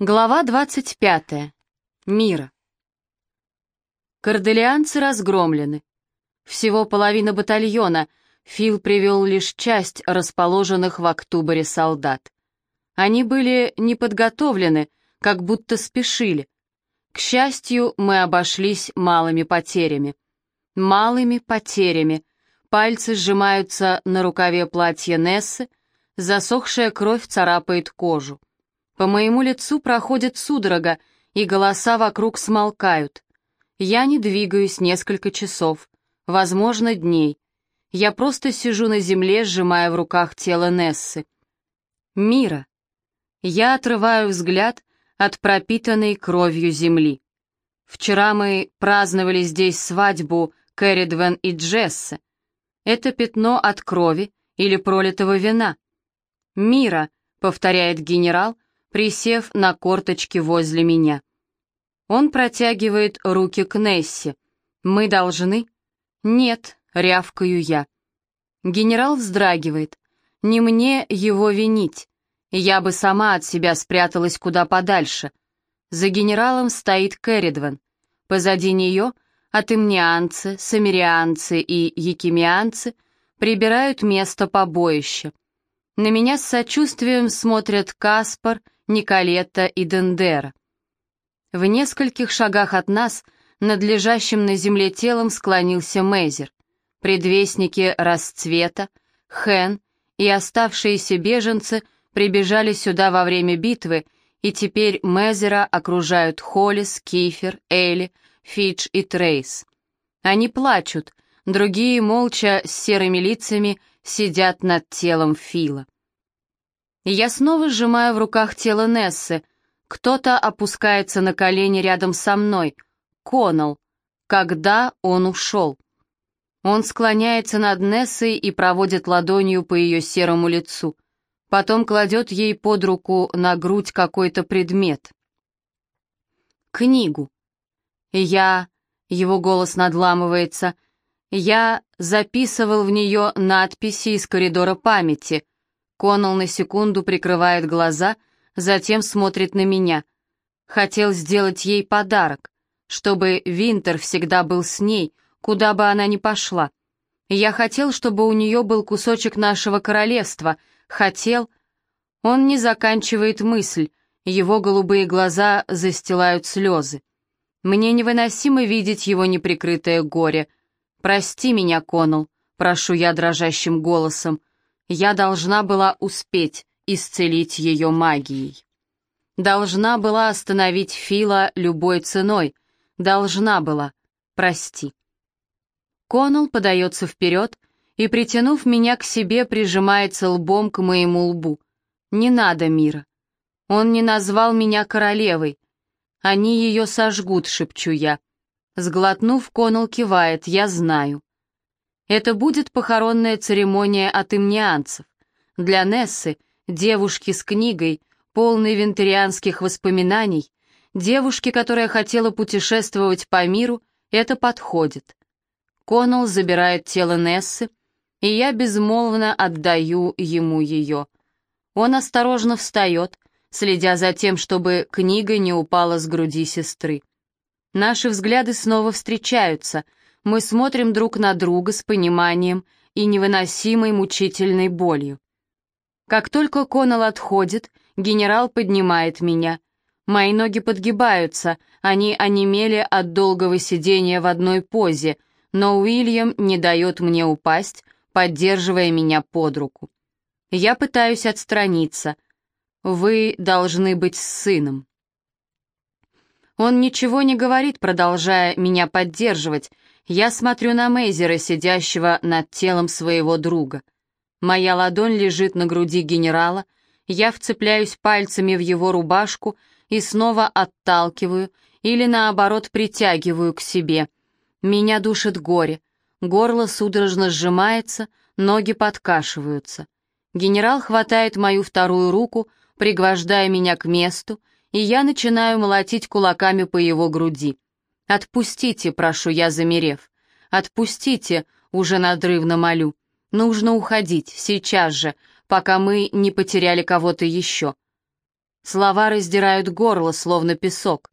Глава 25. Мира. Корделианцы разгромлены. Всего половина батальона, Фил привел лишь часть расположенных в Октубре солдат. Они были неподготовлены, как будто спешили. К счастью, мы обошлись малыми потерями. Малыми потерями. Пальцы сжимаются на рукаве платья Нессы, засохшая кровь царапает кожу. По моему лицу проходит судорога, и голоса вокруг смолкают. Я не двигаюсь несколько часов, возможно, дней. Я просто сижу на земле, сжимая в руках тело Нессы. Мира. Я отрываю взгляд от пропитанной кровью земли. Вчера мы праздновали здесь свадьбу Кэрридвен и Джесса. Это пятно от крови или пролитого вина. «Мира», — повторяет генерал, — присев на корточки возле меня. Он протягивает руки к Нессе. «Мы должны?» «Нет», — рявкаю я. Генерал вздрагивает. «Не мне его винить. Я бы сама от себя спряталась куда подальше». За генералом стоит Кэрридвен. Позади нее атымнианцы, самирианцы и якимианцы прибирают место побоища. На меня с сочувствием смотрят Каспар Николетта и Дендера. В нескольких шагах от нас, над лежащим на земле телом, склонился Мейзер. Предвестники расцвета, Хен и оставшиеся беженцы прибежали сюда во время битвы, и теперь Мезера окружают Холлис, Кифер, Элли, Фидж и Трейс. Они плачут, другие молча с серыми лицами сидят над телом Фила. Я снова сжимаю в руках тело Нессы. Кто-то опускается на колени рядом со мной. Коннелл. Когда он ушел? Он склоняется над Нессой и проводит ладонью по ее серому лицу. Потом кладет ей под руку на грудь какой-то предмет. Книгу. Я... Его голос надламывается. Я записывал в нее надписи из коридора памяти — Коннелл на секунду прикрывает глаза, затем смотрит на меня. Хотел сделать ей подарок, чтобы Винтер всегда был с ней, куда бы она ни пошла. Я хотел, чтобы у нее был кусочек нашего королевства. Хотел... Он не заканчивает мысль, его голубые глаза застилают слезы. Мне невыносимо видеть его неприкрытое горе. «Прости меня, Коннелл», — прошу я дрожащим голосом. Я должна была успеть исцелить ее магией. Должна была остановить Фила любой ценой. Должна была. Прости. Коннелл подается вперед и, притянув меня к себе, прижимается лбом к моему лбу. Не надо мира. Он не назвал меня королевой. Они ее сожгут, шепчу я. Сглотнув, Коннелл кивает, я знаю. Это будет похоронная церемония от имнианцев. Для Нессы, девушки с книгой, полной вентарианских воспоминаний, девушки, которая хотела путешествовать по миру, это подходит. Коннелл забирает тело Нессы, и я безмолвно отдаю ему ее. Он осторожно встает, следя за тем, чтобы книга не упала с груди сестры. Наши взгляды снова встречаются — мы смотрим друг на друга с пониманием и невыносимой мучительной болью. Как только Коннелл отходит, генерал поднимает меня. Мои ноги подгибаются, они онемели от долгого сидения в одной позе, но Уильям не дает мне упасть, поддерживая меня под руку. Я пытаюсь отстраниться. Вы должны быть с сыном. Он ничего не говорит, продолжая меня поддерживать, я смотрю на Мейзера, сидящего над телом своего друга. Моя ладонь лежит на груди генерала, я вцепляюсь пальцами в его рубашку и снова отталкиваю или, наоборот, притягиваю к себе. Меня душит горе, горло судорожно сжимается, ноги подкашиваются. Генерал хватает мою вторую руку, пригвождая меня к месту, и я начинаю молотить кулаками по его груди. «Отпустите», — прошу я, замерев. «Отпустите», — уже надрывно молю. «Нужно уходить, сейчас же, пока мы не потеряли кого-то еще». Слова раздирают горло, словно песок.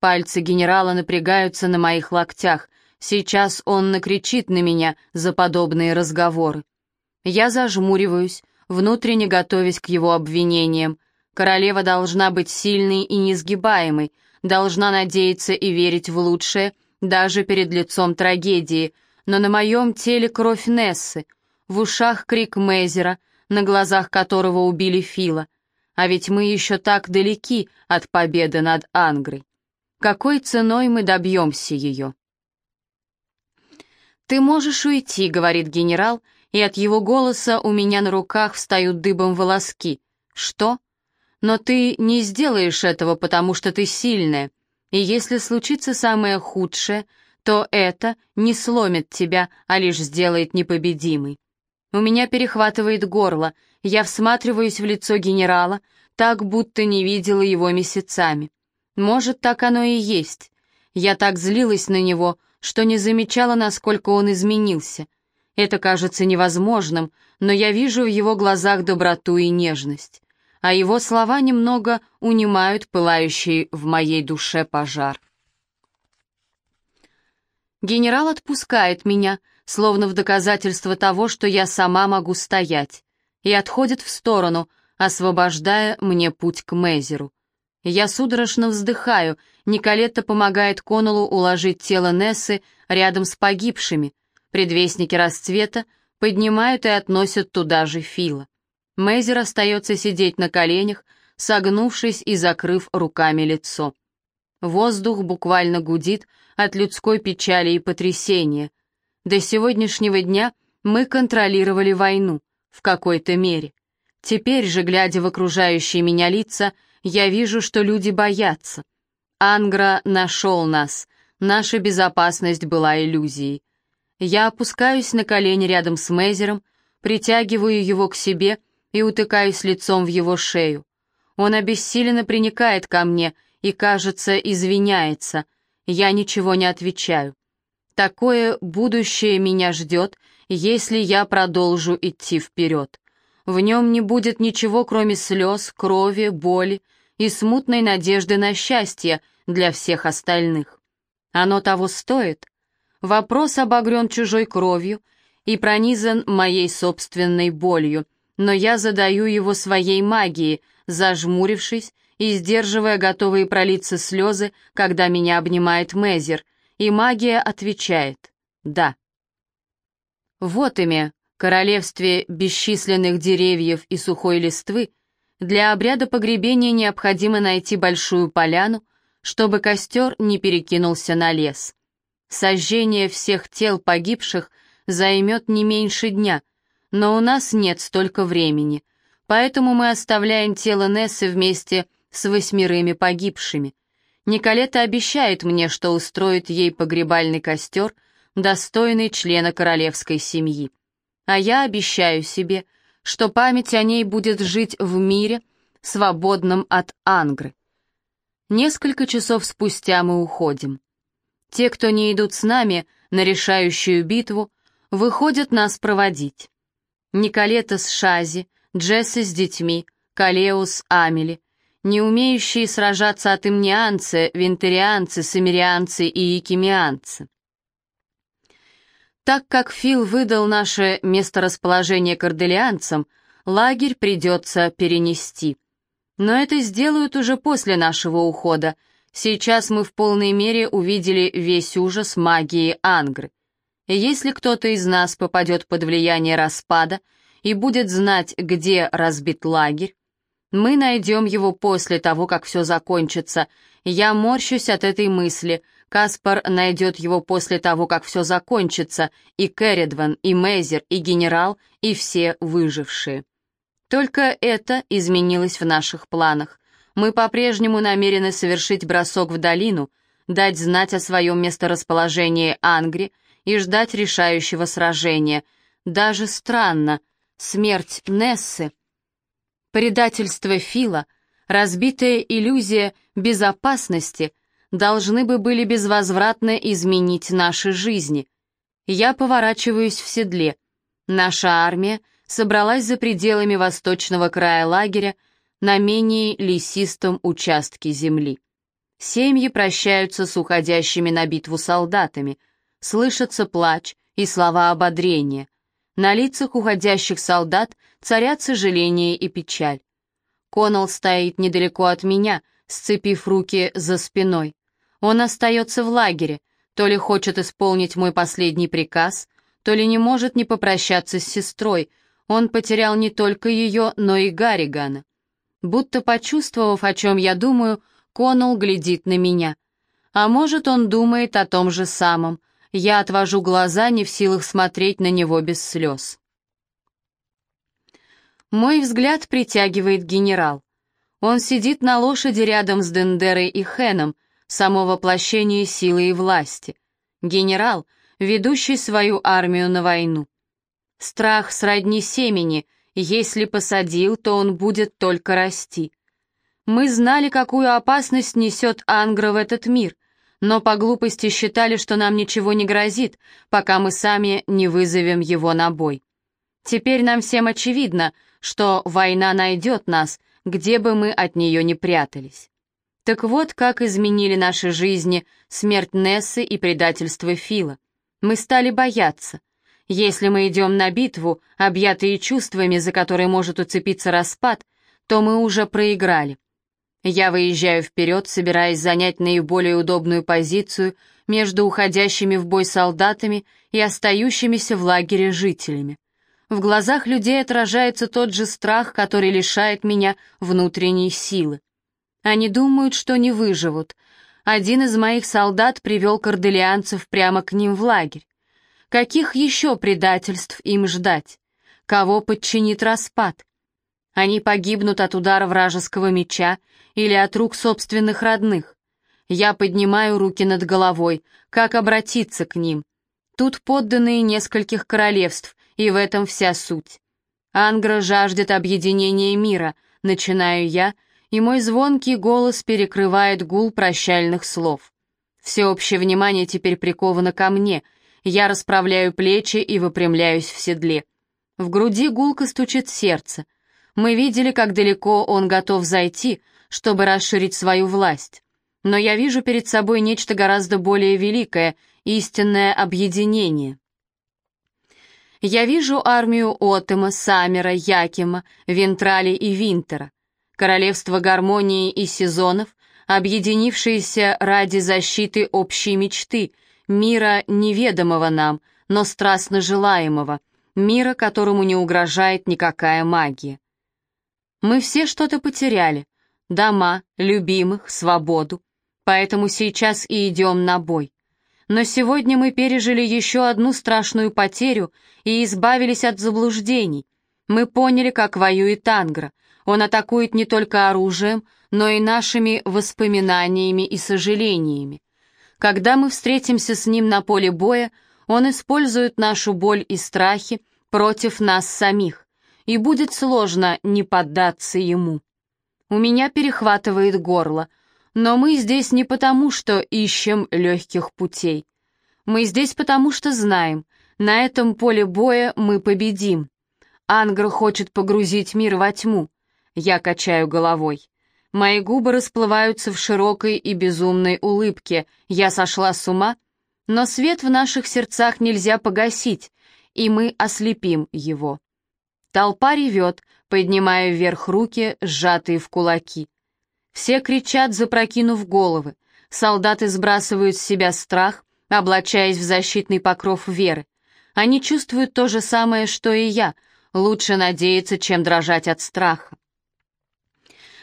Пальцы генерала напрягаются на моих локтях. Сейчас он накричит на меня за подобные разговоры. Я зажмуриваюсь, внутренне готовясь к его обвинениям. Королева должна быть сильной и несгибаемой, должна надеяться и верить в лучшее, даже перед лицом трагедии, но на моем теле кровь Нессы, в ушах крик Мейзера, на глазах которого убили Фила. А ведь мы еще так далеки от победы над Ангрой. Какой ценой мы добьемся ее? «Ты можешь уйти», — говорит генерал, и от его голоса у меня на руках встают дыбом волоски. «Что?» «Но ты не сделаешь этого, потому что ты сильная, и если случится самое худшее, то это не сломит тебя, а лишь сделает непобедимой. У меня перехватывает горло, я всматриваюсь в лицо генерала, так будто не видела его месяцами. Может, так оно и есть. Я так злилась на него, что не замечала, насколько он изменился. Это кажется невозможным, но я вижу в его глазах доброту и нежность. А его слова немного унимают пылающий в моей душе пожар. Генерал отпускает меня, словно в доказательство того, что я сама могу стоять, и отходит в сторону, освобождая мне путь к Мейзеру. Я судорожно вздыхаю, Николетта помогает Коннеллу уложить тело Нессы рядом с погибшими. Предвестники расцвета поднимают и относят туда же Фила. Мейзер остается сидеть на коленях, согнувшись и закрыв руками лицо. Воздух буквально гудит от людской печали и потрясения. До сегодняшнего дня мы контролировали войну, в какой-то мере. Теперь же, глядя в окружающие меня лица, я вижу, что люди боятся. Ангра нашел нас. Наша безопасность была иллюзией. Я опускаюсь на колени рядом с Мейзером, притягиваю его к себе и утыкаюсь лицом в его шею. Он обессиленно приникает ко мне и, кажется, извиняется. Я ничего не отвечаю. Такое будущее меня ждет, если я продолжу идти вперед. В нем не будет ничего, кроме слез, крови, боли и смутной надежды на счастье для всех остальных. Оно того стоит? Вопрос обогрен чужой кровью и пронизан моей собственной болью, но я задаю его своей магией, зажмурившись и сдерживая готовые пролиться слезы, когда меня обнимает Мезер, и магия отвечает «да». Вот ими, королевстве бесчисленных деревьев и сухой листвы, для обряда погребения необходимо найти большую поляну, чтобы костер не перекинулся на лес. Сожжение всех тел погибших займет не меньше дня, но у нас нет столько времени, поэтому мы оставляем тело Нессы вместе с восьмерыми погибшими. Николета обещает мне, что устроит ей погребальный костер, достойный члена королевской семьи а я обещаю себе, что память о ней будет жить в мире, свободном от Ангры. Несколько часов спустя мы уходим. Те, кто не идут с нами на решающую битву, выходят нас проводить. Николета с Шази, Джесси с детьми, Калеус, Амели, не умеющие сражаться от имнианцы, винтерианцы, самирианцы и якимианцы. Так как Фил выдал наше месторасположение корделианцам, лагерь придется перенести. Но это сделают уже после нашего ухода. Сейчас мы в полной мере увидели весь ужас магии Ангры. Если кто-то из нас попадет под влияние распада и будет знать, где разбит лагерь, мы найдем его после того, как все закончится. Я морщусь от этой мысли — Каспар найдет его после того, как все закончится, и Керридван, и Мейзер, и генерал, и все выжившие. Только это изменилось в наших планах. Мы по-прежнему намерены совершить бросок в долину, дать знать о своем месторасположении Ангри и ждать решающего сражения. Даже странно, смерть Нессы, предательство Фила, разбитая иллюзия безопасности — должны бы были безвозвратно изменить наши жизни. Я поворачиваюсь в седле. Наша армия собралась за пределами восточного края лагеря, на менее лесистом участке земли. Семьи прощаются с уходящими на битву солдатами, слышится плач и слова ободрения. На лицах уходящих солдат царят сожаление и печаль. Коннелл стоит недалеко от меня, сцепив руки за спиной. Он остается в лагере, то ли хочет исполнить мой последний приказ, то ли не может не попрощаться с сестрой. Он потерял не только ее, но и Гарригана. Будто почувствовав, о чем я думаю, Коннелл глядит на меня. А может, он думает о том же самом. Я отвожу глаза, не в силах смотреть на него без слез. Мой взгляд притягивает генерал. Он сидит на лошади рядом с Дендерой и Хеном, само воплощение силы и власти. Генерал, ведущий свою армию на войну. Страх сродни семени, если посадил, то он будет только расти. Мы знали, какую опасность несет Ангра в этот мир, но по глупости считали, что нам ничего не грозит, пока мы сами не вызовем его на бой. Теперь нам всем очевидно, что война найдет нас, где бы мы от нее ни прятались. Так вот, как изменили наши жизни смерть Нессы и предательство Фила. Мы стали бояться. Если мы идем на битву, объятые чувствами, за которые может уцепиться распад, то мы уже проиграли. Я выезжаю вперед, собираясь занять наиболее удобную позицию между уходящими в бой солдатами и остающимися в лагере жителями. В глазах людей отражается тот же страх, который лишает меня внутренней силы. Они думают, что не выживут. Один из моих солдат привел корделианцев прямо к ним в лагерь. Каких еще предательств им ждать? Кого подчинит распад? Они погибнут от удара вражеского меча или от рук собственных родных. Я поднимаю руки над головой, как обратиться к ним? Тут подданные нескольких королевств, и в этом вся суть. Ангра жаждет объединения мира, начинаю я, и мой звонкий голос перекрывает гул прощальных слов. Всеобщее внимание теперь приковано ко мне. Я расправляю плечи и выпрямляюсь в седле. В груди гулко стучит сердце. Мы видели, как далеко он готов зайти, чтобы расширить свою власть. Но я вижу перед собой нечто гораздо более великое — истинное объединение. Я вижу армию Отема, Самера, Якима, Вентрали и Винтера королевство гармонии и сезонов, объединившиеся ради защиты общей мечты, мира неведомого нам, но страстно желаемого, мира, которому не угрожает никакая магия. Мы все что-то потеряли, дома, любимых, свободу, поэтому сейчас и идем на бой. Но сегодня мы пережили еще одну страшную потерю и избавились от заблуждений. Мы поняли, как воюет Ангра — он атакует не только оружием, но и нашими воспоминаниями и сожалениями. Когда мы встретимся с ним на поле боя, он использует нашу боль и страхи против нас самих, и будет сложно не поддаться ему. У меня перехватывает горло, но мы здесь не потому, что ищем легких путей. Мы здесь потому, что знаем, на этом поле боя мы победим. Ангр хочет погрузить мир во тьму, я качаю головой. Мои губы расплываются в широкой и безумной улыбке. Я сошла с ума? Но свет в наших сердцах нельзя погасить, и мы ослепим его. Толпа ревет, поднимая вверх руки, сжатые в кулаки. Все кричат, запрокинув головы. Солдаты сбрасывают с себя страх, облачаясь в защитный покров веры. Они чувствуют то же самое, что и я. Лучше надеяться, чем дрожать от страха.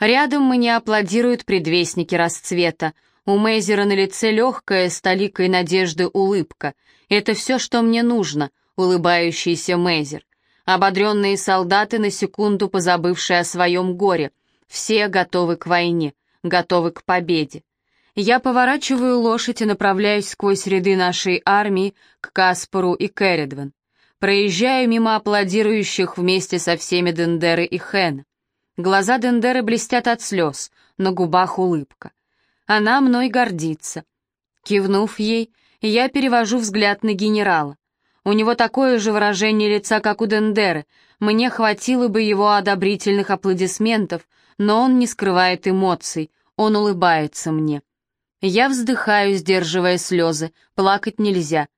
Рядом мне аплодируют предвестники расцвета. У Мейзера на лице легкая, с толикой надежды улыбка. Это все, что мне нужно, улыбающийся Мейзер. Ободренные солдаты, на секунду позабывшие о своем горе. Все готовы к войне, готовы к победе. Я поворачиваю лошадь и направляюсь сквозь ряды нашей армии к Каспару и Кередвен. Проезжаю мимо аплодирующих вместе со всеми Дендеры и Хэн. Глаза Дендеры блестят от слез, на губах улыбка. Она мной гордится. Кивнув ей, я перевожу взгляд на генерала. У него такое же выражение лица, как у Дендеры. Мне хватило бы его одобрительных аплодисментов, но он не скрывает эмоций, он улыбается мне. Я вздыхаю, сдерживая слезы, плакать нельзя.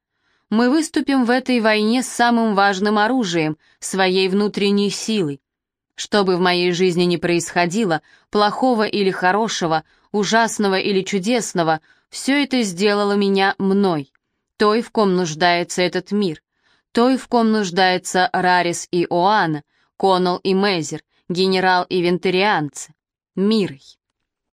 Мы выступим в этой войне с самым важным оружием, своей внутренней силой. Что бы в моей жизни ни происходило, плохого или хорошего, ужасного или чудесного, все это сделало меня мной, той, в ком нуждается этот мир, той, в ком нуждается Рарис и Оана, Коннелл и Мезер, генерал и вентарианцы, мирой.